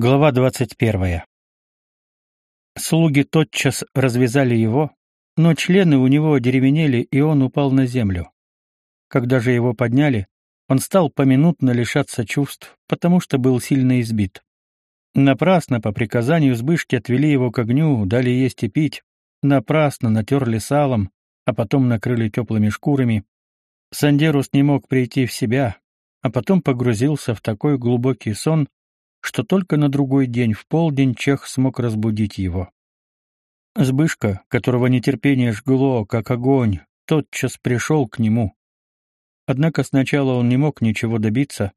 Глава двадцать первая. Слуги тотчас развязали его, но члены у него одеревенели, и он упал на землю. Когда же его подняли, он стал поминутно лишаться чувств, потому что был сильно избит. Напрасно по приказанию Збышки отвели его к огню, дали есть и пить, напрасно натерли салом, а потом накрыли теплыми шкурами. Сандерус не мог прийти в себя, а потом погрузился в такой глубокий сон, что только на другой день в полдень Чех смог разбудить его. Сбышка, которого нетерпение жгло, как огонь, тотчас пришел к нему. Однако сначала он не мог ничего добиться,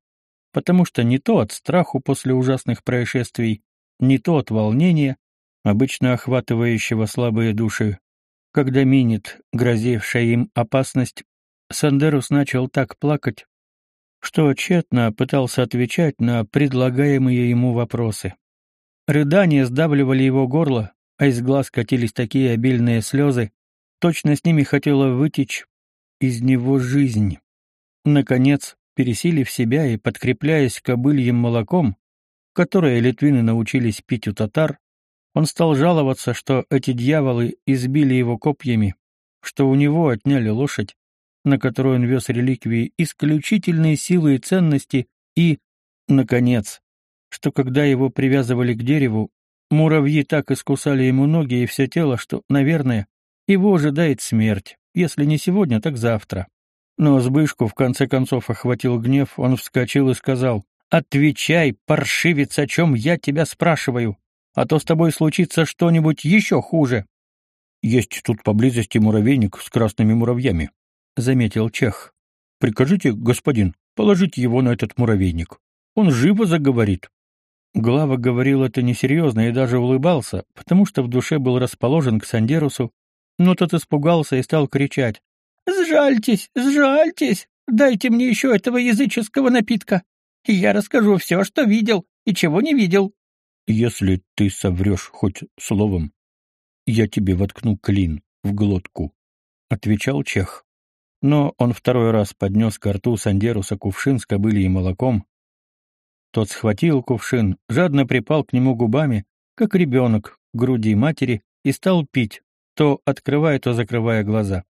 потому что не то от страху после ужасных происшествий, не то от волнения, обычно охватывающего слабые души, когда минит грозившая им опасность, Сандерус начал так плакать, что тщетно пытался отвечать на предлагаемые ему вопросы. Рыдания сдавливали его горло, а из глаз катились такие обильные слезы, точно с ними хотела вытечь из него жизнь. Наконец, пересилив себя и подкрепляясь кобыльем молоком, которое литвины научились пить у татар, он стал жаловаться, что эти дьяволы избили его копьями, что у него отняли лошадь, на которой он вез реликвии, исключительные силы и ценности, и, наконец, что когда его привязывали к дереву, муравьи так искусали ему ноги и все тело, что, наверное, его ожидает смерть, если не сегодня, так завтра. Но Збышку в конце концов охватил гнев, он вскочил и сказал, «Отвечай, паршивец, о чем я тебя спрашиваю, а то с тобой случится что-нибудь еще хуже». «Есть тут поблизости муравейник с красными муравьями», — заметил Чех. «Прикажите, господин, положить его на этот муравейник. Он живо заговорит». Глава говорил это несерьезно и даже улыбался, потому что в душе был расположен к Сандерусу, но тот испугался и стал кричать. «Сжальтесь, сжальтесь! Дайте мне еще этого языческого напитка, и я расскажу все, что видел и чего не видел». «Если ты соврешь хоть словом, я тебе воткну клин в глотку», — отвечал Чех. Но он второй раз поднес к рту Сандеруса кувшин с кобыльем молоком. Тот схватил кувшин, жадно припал к нему губами, как ребенок к груди матери, и стал пить, то открывая, то закрывая глаза.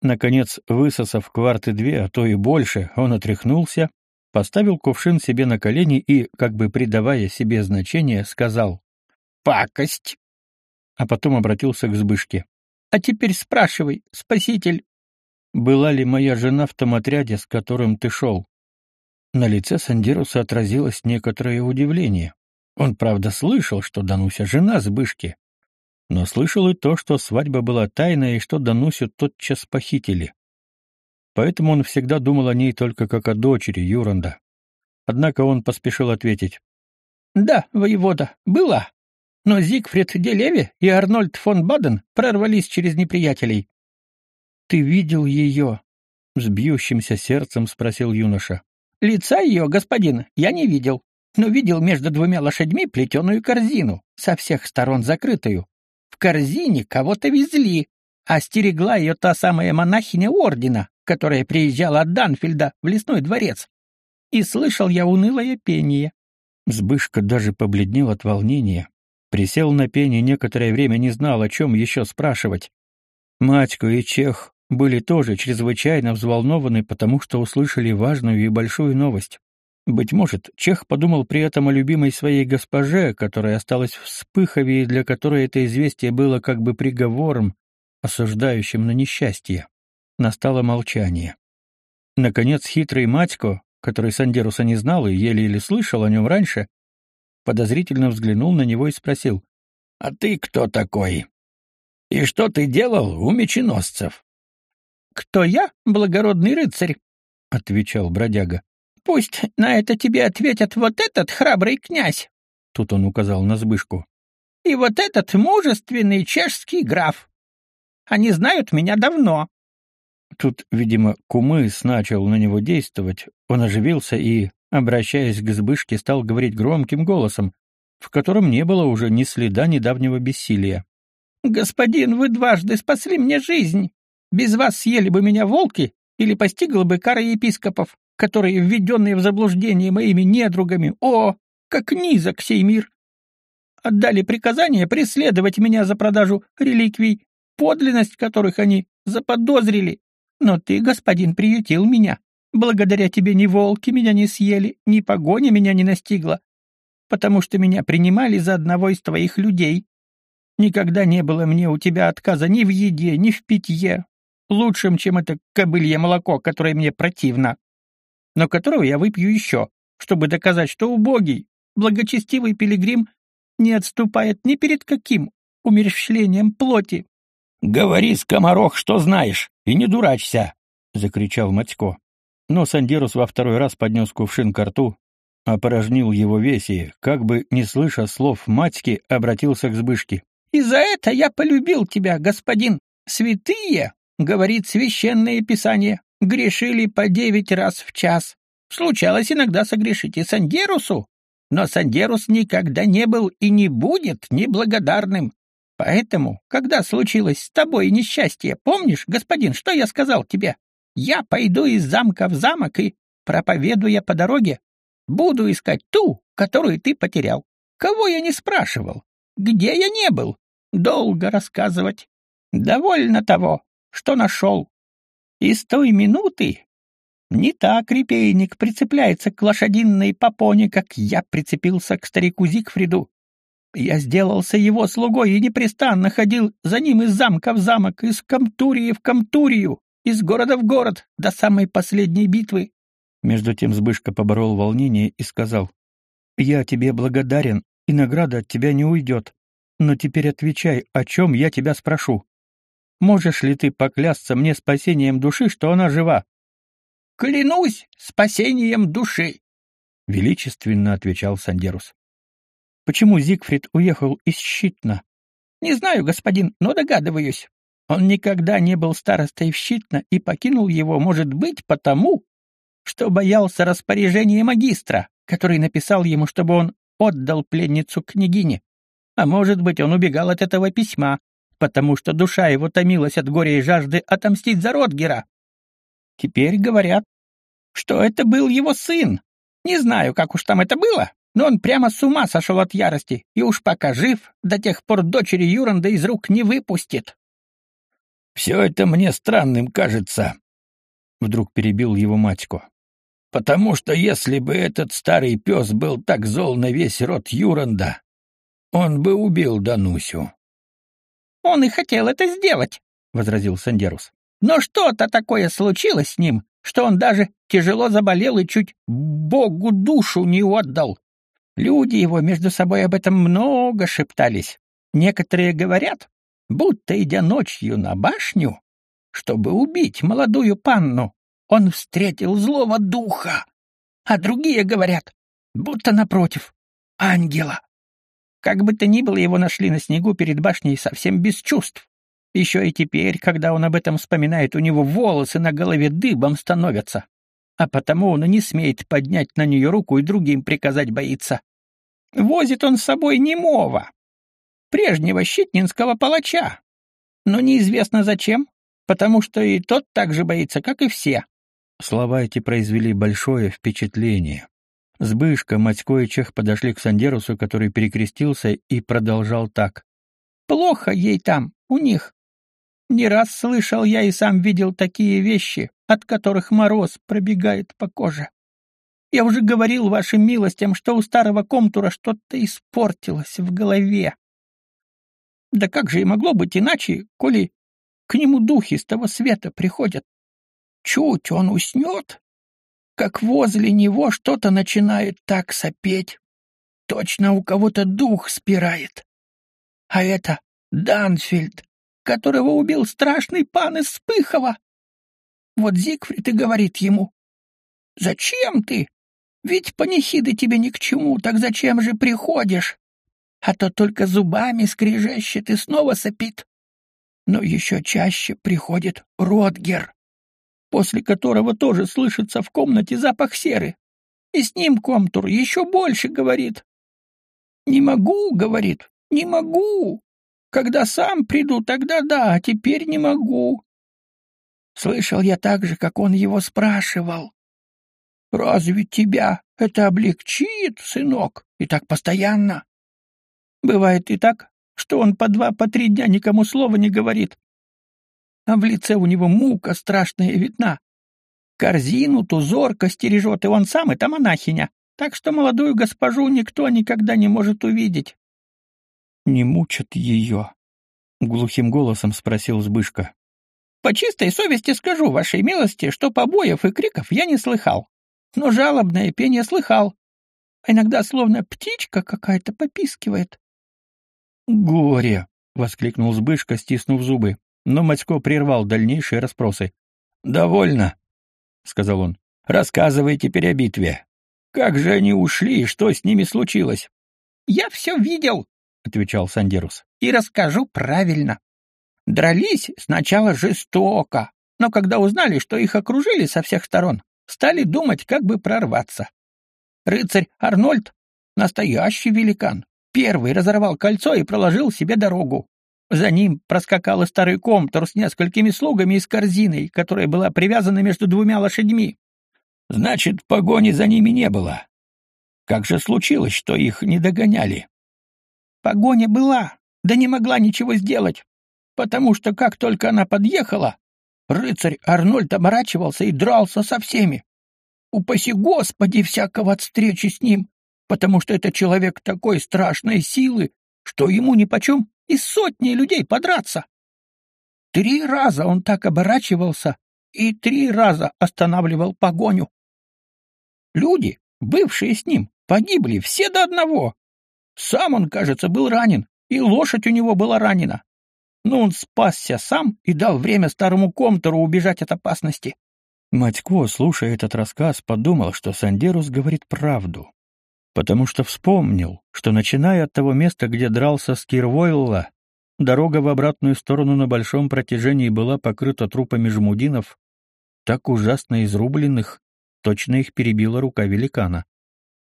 Наконец, высосав кварты две, а то и больше, он отряхнулся, поставил кувшин себе на колени и, как бы придавая себе значение, сказал «Пакость!» А потом обратился к Збышке. «А теперь спрашивай, спаситель, была ли моя жена в том отряде, с которым ты шел?» На лице Сандеруса отразилось некоторое удивление. Он, правда, слышал, что Дануся — жена Збышки, но слышал и то, что свадьба была тайная и что Данусю тотчас похитили. Поэтому он всегда думал о ней только как о дочери Юранда. Однако он поспешил ответить. «Да, воевода, была. Но Зигфрид Делеви и Арнольд фон Баден прорвались через неприятелей. Ты видел ее?» — с бьющимся сердцем спросил юноша. «Лица ее, господин, я не видел, но видел между двумя лошадьми плетеную корзину, со всех сторон закрытую. В корзине кого-то везли, а стерегла ее та самая монахиня ордена, которая приезжала от Данфильда в лесной дворец. И слышал я унылое пение». Сбышка даже побледнел от волнения. Присел на пение некоторое время не знал, о чем еще спрашивать. Матько и Чех были тоже чрезвычайно взволнованы, потому что услышали важную и большую новость. Быть может, Чех подумал при этом о любимой своей госпоже, которая осталась в Спыхове и для которой это известие было как бы приговором, осуждающим на несчастье. Настало молчание. Наконец, хитрый Матько, который Сандеруса не знал и еле-еле слышал о нем раньше, подозрительно взглянул на него и спросил, «А ты кто такой? И что ты делал у меченосцев?» «Кто я, благородный рыцарь?» — отвечал бродяга. «Пусть на это тебе ответят вот этот храбрый князь!» Тут он указал на Збышку. «И вот этот мужественный чешский граф. Они знают меня давно». Тут, видимо, кумыс начал на него действовать. Он оживился и, обращаясь к Збышке, стал говорить громким голосом, в котором не было уже ни следа недавнего бессилия. «Господин, вы дважды спасли мне жизнь. Без вас съели бы меня волки или постигла бы кара епископов, которые, введенные в заблуждение моими недругами, о, как низок сей мир. Отдали приказание преследовать меня за продажу реликвий, подлинность которых они заподозрили. Но ты, господин, приютил меня. Благодаря тебе ни волки меня не съели, ни погоня меня не настигла, потому что меня принимали за одного из твоих людей. Никогда не было мне у тебя отказа ни в еде, ни в питье, лучшим, чем это кобылье молоко, которое мне противно, но которого я выпью еще, чтобы доказать, что убогий, благочестивый пилигрим не отступает ни перед каким умерщвлением плоти. — Говори, скоморох, что знаешь, и не дурачься! — закричал Матько. Но Сандерус во второй раз поднес кувшин к рту, опорожнил его весь как бы не слыша слов матьки, обратился к Збышке. «И за это я полюбил тебя, господин. Святые, — говорит священное писание, — грешили по девять раз в час. Случалось иногда согрешить и Сандерусу, но Сандерус никогда не был и не будет неблагодарным. Поэтому, когда случилось с тобой несчастье, помнишь, господин, что я сказал тебе? Я пойду из замка в замок и, проповедуя по дороге, буду искать ту, которую ты потерял. Кого я не спрашивал? Где я не был? Долго рассказывать. Довольно того, что нашел. И с той минуты не так репейник прицепляется к лошадиной попоне, как я прицепился к старику Зигфриду. Я сделался его слугой и непрестанно ходил за ним из замка в замок, из Камтурии в Камтурию из города в город, до самой последней битвы. Между тем Збышка поборол волнение и сказал, «Я тебе благодарен, и награда от тебя не уйдет. Но теперь отвечай, о чем я тебя спрошу. Можешь ли ты поклясться мне спасением души, что она жива?» «Клянусь спасением души!» — величественно отвечал Сандерус. «Почему Зигфрид уехал из Щитна?» «Не знаю, господин, но догадываюсь. Он никогда не был старостой в Щитно и покинул его, может быть, потому, что боялся распоряжения магистра, который написал ему, чтобы он отдал пленницу княгине. А может быть, он убегал от этого письма, потому что душа его томилась от горя и жажды отомстить за Ротгера. Теперь говорят, что это был его сын. Не знаю, как уж там это было, но он прямо с ума сошел от ярости, и уж пока жив, до тех пор дочери Юранда из рук не выпустит. Все это мне странным кажется, — вдруг перебил его матько. Потому что если бы этот старый пес был так зол на весь род Юранда, он бы убил Данусю. — Он и хотел это сделать, — возразил Сандерус. — Но что-то такое случилось с ним, что он даже тяжело заболел и чуть Богу душу не отдал. Люди его между собой об этом много шептались. Некоторые говорят, будто идя ночью на башню, чтобы убить молодую панну, он встретил злого духа, а другие говорят, будто напротив, ангела. Как бы то ни было, его нашли на снегу перед башней совсем без чувств. Еще и теперь, когда он об этом вспоминает, у него волосы на голове дыбом становятся. А потому он и не смеет поднять на нее руку и другим приказать боится. Возит он с собой немого, прежнего щитнинского палача. Но неизвестно зачем, потому что и тот так же боится, как и все. Слова эти произвели большое впечатление. Сбышка, Матько и Чех подошли к Сандерусу, который перекрестился и продолжал так. «Плохо ей там, у них. Не раз слышал я и сам видел такие вещи, от которых мороз пробегает по коже. Я уже говорил вашим милостям, что у старого комтура что-то испортилось в голове. Да как же и могло быть иначе, коли к нему духи с того света приходят? Чуть он уснет, как возле него что-то начинает так сопеть. Точно у кого-то дух спирает. А это Данфильд, которого убил страшный пан из Спыхова. Вот Зигфрид и говорит ему, «Зачем ты? Ведь панихиды тебе ни к чему, так зачем же приходишь?» а то только зубами скрежещет и снова сопит. Но еще чаще приходит Ротгер, после которого тоже слышится в комнате запах серы. И с ним Комтур еще больше говорит. «Не могу», — говорит, — «не могу. Когда сам приду, тогда да, а теперь не могу». Слышал я так же, как он его спрашивал. Разве тебя это облегчит, сынок, и так постоянно? Бывает и так, что он по два, по три дня никому слова не говорит. А в лице у него мука страшная видна. Корзину ту зорко стережет, и он сам, это монахиня. Так что молодую госпожу никто никогда не может увидеть. — Не мучат ее? — глухим голосом спросил Збышка. — По чистой совести скажу, вашей милости, что побоев и криков я не слыхал. Но жалобное пение слыхал. А иногда словно птичка какая-то попискивает. «Горе!» — воскликнул Збышка, стиснув зубы. Но Матько прервал дальнейшие расспросы. «Довольно», — сказал он. «Рассказывай теперь о битве. Как же они ушли и что с ними случилось?» «Я все видел», — отвечал Сандерус. «И расскажу правильно. Дрались сначала жестоко, но когда узнали, что их окружили со всех сторон, стали думать, как бы прорваться. Рыцарь Арнольд — настоящий великан. Первый разорвал кольцо и проложил себе дорогу. За ним проскакал и старый комтор с несколькими слугами и с корзиной, которая была привязана между двумя лошадьми. Значит, погони за ними не было. Как же случилось, что их не догоняли? Погоня была, да не могла ничего сделать, потому что как только она подъехала, рыцарь Арнольд оборачивался и дрался со всеми. Упаси Господи всякого от встречи с ним, потому что это человек такой страшной силы, что ему нипочем и сотни людей подраться. Три раза он так оборачивался и три раза останавливал погоню. Люди, бывшие с ним, погибли все до одного. Сам он, кажется, был ранен, и лошадь у него была ранена. Но он спасся сам и дал время старому комтору убежать от опасности. Матько, слушая этот рассказ, подумал, что Сандерус говорит правду потому что вспомнил, что, начиная от того места, где дрался с Кирвойла, дорога в обратную сторону на большом протяжении была покрыта трупами жмудинов, так ужасно изрубленных, точно их перебила рука великана.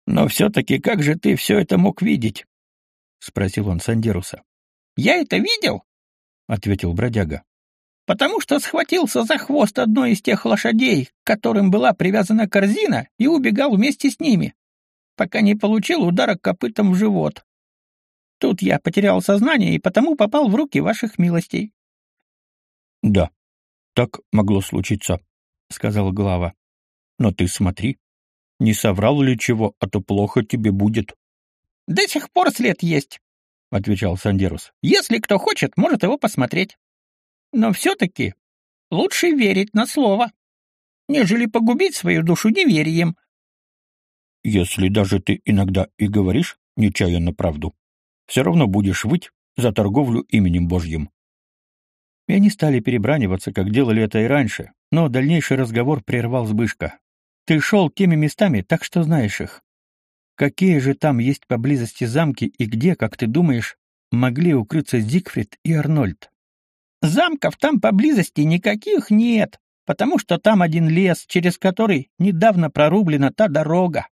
«Но все-таки как же ты все это мог видеть?» — спросил он Сандеруса. «Я это видел?» — ответил бродяга. «Потому что схватился за хвост одной из тех лошадей, к которым была привязана корзина, и убегал вместе с ними пока не получил удара копытом в живот. Тут я потерял сознание и потому попал в руки ваших милостей. — Да, так могло случиться, — сказал глава. — Но ты смотри, не соврал ли чего, а то плохо тебе будет. — До сих пор след есть, — отвечал Сандерус. — Если кто хочет, может его посмотреть. Но все-таки лучше верить на слово, нежели погубить свою душу неверием. — если даже ты иногда и говоришь нечаянно правду, все равно будешь выть за торговлю именем Божьим. И они стали перебраниваться, как делали это и раньше, но дальнейший разговор прервал Збышка. Ты шел теми местами, так что знаешь их. Какие же там есть поблизости замки и где, как ты думаешь, могли укрыться Зигфрид и Арнольд? Замков там поблизости никаких нет, потому что там один лес, через который недавно прорублена та дорога.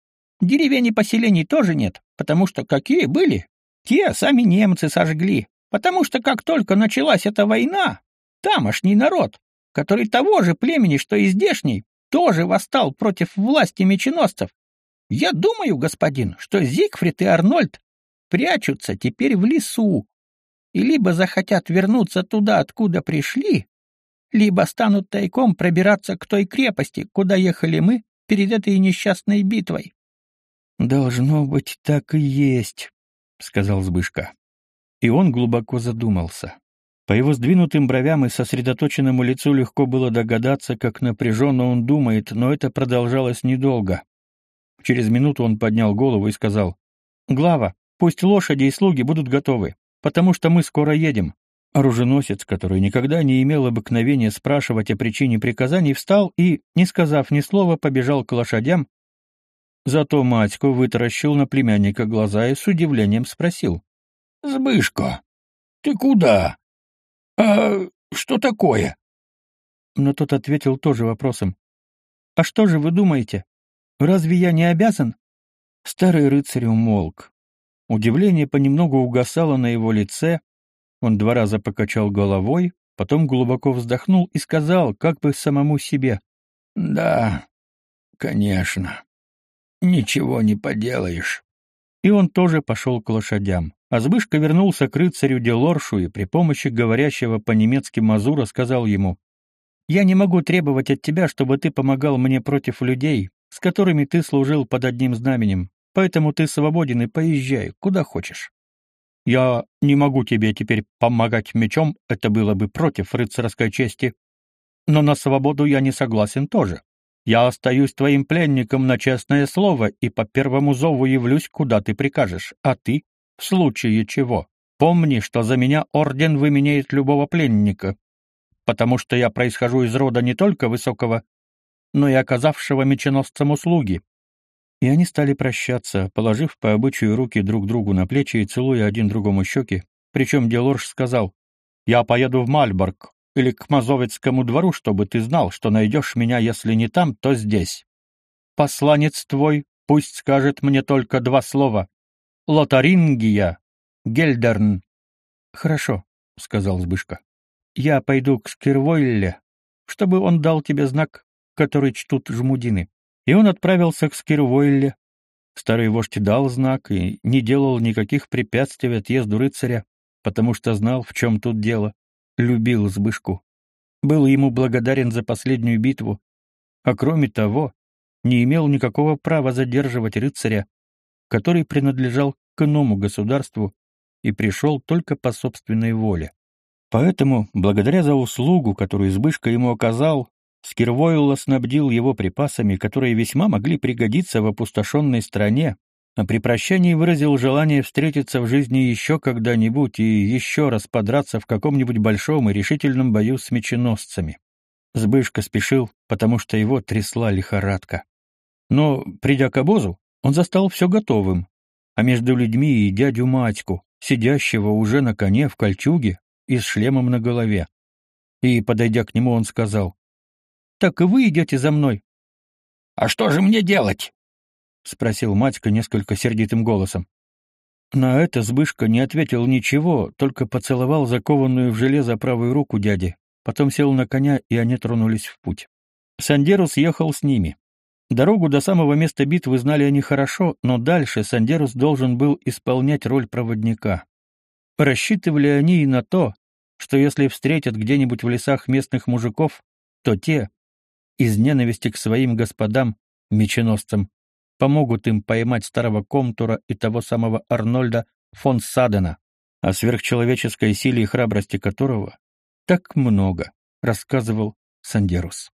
Деревень и поселений тоже нет, потому что какие были, те сами немцы сожгли, потому что как только началась эта война, тамошний народ, который того же племени, что и здешний, тоже восстал против власти меченосцев. Я думаю, господин, что Зигфрид и Арнольд прячутся теперь в лесу и либо захотят вернуться туда, откуда пришли, либо станут тайком пробираться к той крепости, куда ехали мы перед этой несчастной битвой. «Должно быть, так и есть», — сказал Збышка. И он глубоко задумался. По его сдвинутым бровям и сосредоточенному лицу легко было догадаться, как напряженно он думает, но это продолжалось недолго. Через минуту он поднял голову и сказал, «Глава, пусть лошади и слуги будут готовы, потому что мы скоро едем». Оруженосец, который никогда не имел обыкновения спрашивать о причине приказаний, встал и, не сказав ни слова, побежал к лошадям, Зато Матько вытаращил на племянника глаза и с удивлением спросил. — Збышко, ты куда? А что такое? Но тот ответил тоже вопросом. — А что же вы думаете? Разве я не обязан? Старый рыцарь умолк. Удивление понемногу угасало на его лице, он два раза покачал головой, потом глубоко вздохнул и сказал, как бы самому себе. — Да, конечно. Ничего не поделаешь. И он тоже пошел к лошадям. А Збышка вернулся к рыцарю Делоршу и при помощи говорящего по-немецки Мазура сказал ему, «Я не могу требовать от тебя, чтобы ты помогал мне против людей, с которыми ты служил под одним знаменем, поэтому ты свободен и поезжай, куда хочешь. Я не могу тебе теперь помогать мечом, это было бы против рыцарской чести. Но на свободу я не согласен тоже. Я остаюсь твоим пленником на честное слово и по первому зову явлюсь, куда ты прикажешь, а ты, в случае чего, помни, что за меня орден выменяет любого пленника, потому что я происхожу из рода не только высокого, но и оказавшего меченосцам услуги. И они стали прощаться, положив по обычаю руки друг другу на плечи и целуя один другому щеки, причем Делорж сказал, «Я поеду в Мальборг или к Мазовецкому двору, чтобы ты знал, что найдешь меня, если не там, то здесь. Посланец твой пусть скажет мне только два слова. Лотарингия, Гельдерн». «Хорошо», — сказал Збышка. «Я пойду к Скирвойле, чтобы он дал тебе знак, который чтут жмудины. И он отправился к Скирвойле. Старый вождь дал знак и не делал никаких препятствий отъезду рыцаря, потому что знал, в чем тут дело. Любил Збышку. Был ему благодарен за последнюю битву, а кроме того, не имел никакого права задерживать рыцаря, который принадлежал к иному государству и пришел только по собственной воле. Поэтому, благодаря за услугу, которую Збышка ему оказал, Скирвойло снабдил его припасами, которые весьма могли пригодиться в опустошенной стране, а при прощании выразил желание встретиться в жизни еще когда-нибудь и еще раз подраться в каком-нибудь большом и решительном бою с меченосцами. Збышка спешил, потому что его трясла лихорадка. Но, придя к обозу, он застал все готовым, а между людьми и дядю Матьку, сидящего уже на коне в кольчуге и с шлемом на голове. И, подойдя к нему, он сказал, так и вы идете за мной. — А что же мне делать? — спросил Матька несколько сердитым голосом. На это Збышка не ответил ничего, только поцеловал закованную в железо правую руку дяди, потом сел на коня, и они тронулись в путь. Сандерус ехал с ними. Дорогу до самого места битвы знали они хорошо, но дальше Сандерус должен был исполнять роль проводника. Рассчитывали они и на то, что если встретят где-нибудь в лесах местных мужиков, то те, из ненависти к своим господам, меченосцам, помогут им поймать старого Комтура и того самого Арнольда фон Садена, о сверхчеловеческой силе и храбрости которого так много рассказывал Сандерус.